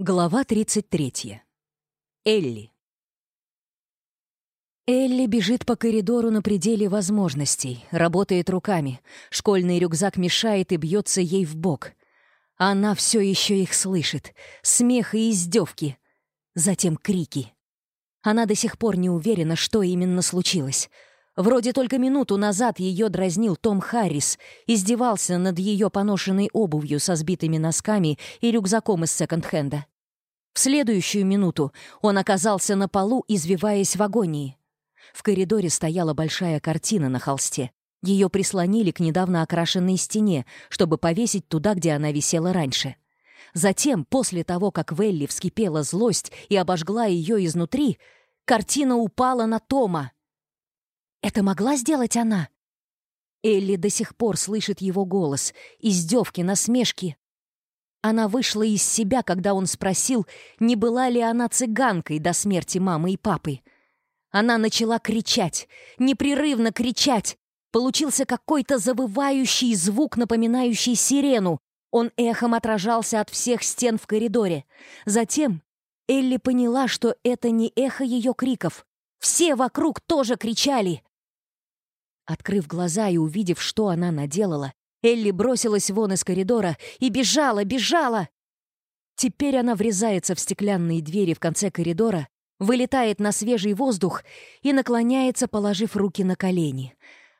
Глава 33. Элли. Элли бежит по коридору на пределе возможностей, работает руками. Школьный рюкзак мешает и бьется ей в бок. Она все еще их слышит. Смех и издевки. Затем крики. Она до сих пор не уверена, что именно случилось. Вроде только минуту назад ее дразнил Том Харрис, издевался над ее поношенной обувью со сбитыми носками и рюкзаком из секонд-хенда. В следующую минуту он оказался на полу, извиваясь в агонии. В коридоре стояла большая картина на холсте. Ее прислонили к недавно окрашенной стене, чтобы повесить туда, где она висела раньше. Затем, после того, как Велли вскипела злость и обожгла ее изнутри, картина упала на Тома — это могла сделать она? Элли до сих пор слышит его голос, издевки, насмешки. Она вышла из себя, когда он спросил, не была ли она цыганкой до смерти мамы и папы. Она начала кричать, непрерывно кричать. Получился какой-то завывающий звук, напоминающий сирену. Он эхом отражался от всех стен в коридоре. Затем Элли поняла, что это не эхо ее криков. Все вокруг тоже кричали. Открыв глаза и увидев, что она наделала, Элли бросилась вон из коридора и бежала, бежала! Теперь она врезается в стеклянные двери в конце коридора, вылетает на свежий воздух и наклоняется, положив руки на колени.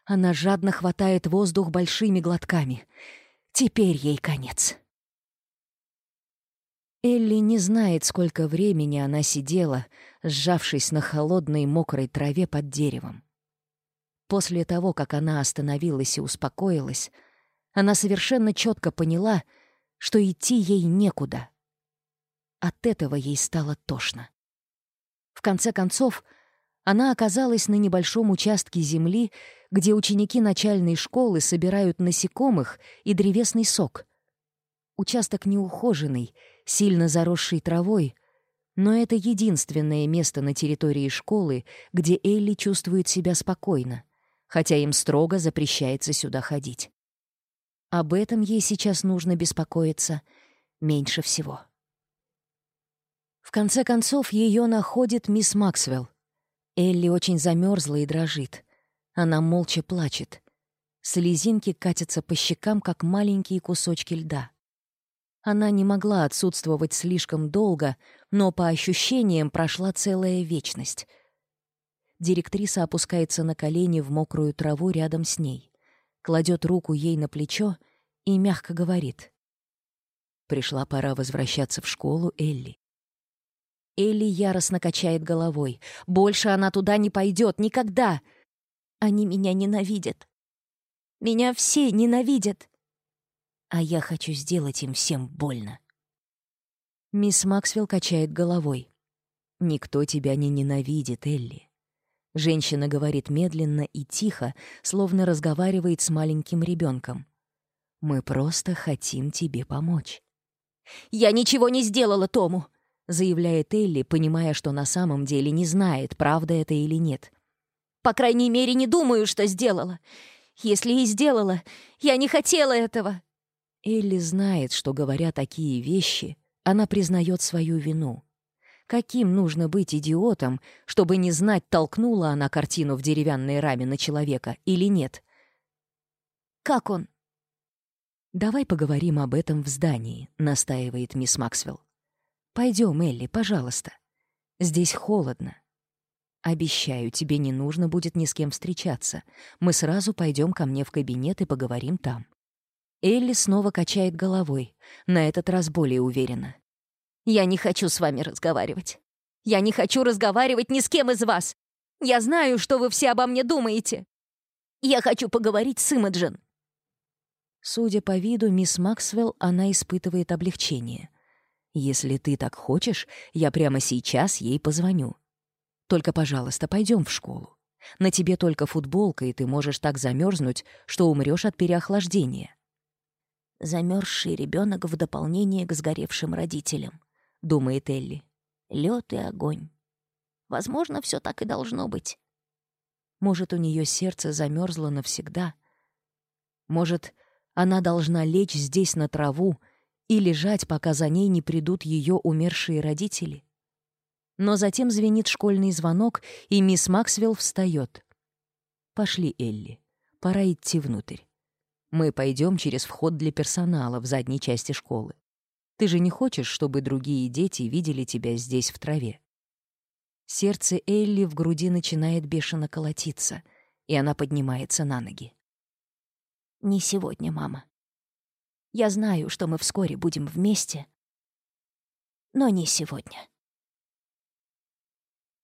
Она жадно хватает воздух большими глотками. Теперь ей конец. Элли не знает, сколько времени она сидела, сжавшись на холодной мокрой траве под деревом. После того, как она остановилась и успокоилась, она совершенно четко поняла, что идти ей некуда. От этого ей стало тошно. В конце концов, она оказалась на небольшом участке земли, где ученики начальной школы собирают насекомых и древесный сок. Участок неухоженный, сильно заросший травой, но это единственное место на территории школы, где Элли чувствует себя спокойно хотя им строго запрещается сюда ходить. Об этом ей сейчас нужно беспокоиться меньше всего. В конце концов, ее находит мисс Максвелл. Элли очень замерзла и дрожит. Она молча плачет. Слезинки катятся по щекам, как маленькие кусочки льда. Она не могла отсутствовать слишком долго, но по ощущениям прошла целая вечность — Директриса опускается на колени в мокрую траву рядом с ней, кладет руку ей на плечо и мягко говорит. «Пришла пора возвращаться в школу, Элли». Элли яростно качает головой. «Больше она туда не пойдет, никогда! Они меня ненавидят! Меня все ненавидят! А я хочу сделать им всем больно!» Мисс Максвелл качает головой. «Никто тебя не ненавидит, Элли. Женщина говорит медленно и тихо, словно разговаривает с маленьким ребенком. «Мы просто хотим тебе помочь». «Я ничего не сделала Тому!» — заявляет Элли, понимая, что на самом деле не знает, правда это или нет. «По крайней мере, не думаю, что сделала. Если и сделала, я не хотела этого!» Элли знает, что, говоря такие вещи, она признает свою вину — Каким нужно быть идиотом, чтобы не знать, толкнула она картину в деревянной раме на человека или нет? «Как он?» «Давай поговорим об этом в здании», — настаивает мисс Максвелл. «Пойдем, Элли, пожалуйста. Здесь холодно». «Обещаю, тебе не нужно будет ни с кем встречаться. Мы сразу пойдем ко мне в кабинет и поговорим там». Элли снова качает головой, на этот раз более уверенно. Я не хочу с вами разговаривать. Я не хочу разговаривать ни с кем из вас. Я знаю, что вы все обо мне думаете. Я хочу поговорить с Имаджин». Судя по виду, мисс Максвелл, она испытывает облегчение. «Если ты так хочешь, я прямо сейчас ей позвоню. Только, пожалуйста, пойдем в школу. На тебе только футболка, и ты можешь так замерзнуть, что умрешь от переохлаждения». Замерзший ребенок в дополнение к сгоревшим родителям. — думает Элли. Лед и огонь. Возможно, все так и должно быть. Может, у нее сердце замерзло навсегда. Может, она должна лечь здесь на траву и лежать, пока за ней не придут ее умершие родители. Но затем звенит школьный звонок, и мисс Максвелл встает. «Пошли, Элли. Пора идти внутрь. Мы пойдем через вход для персонала в задней части школы. Ты же не хочешь, чтобы другие дети видели тебя здесь в траве». Сердце Элли в груди начинает бешено колотиться, и она поднимается на ноги. «Не сегодня, мама. Я знаю, что мы вскоре будем вместе, но не сегодня».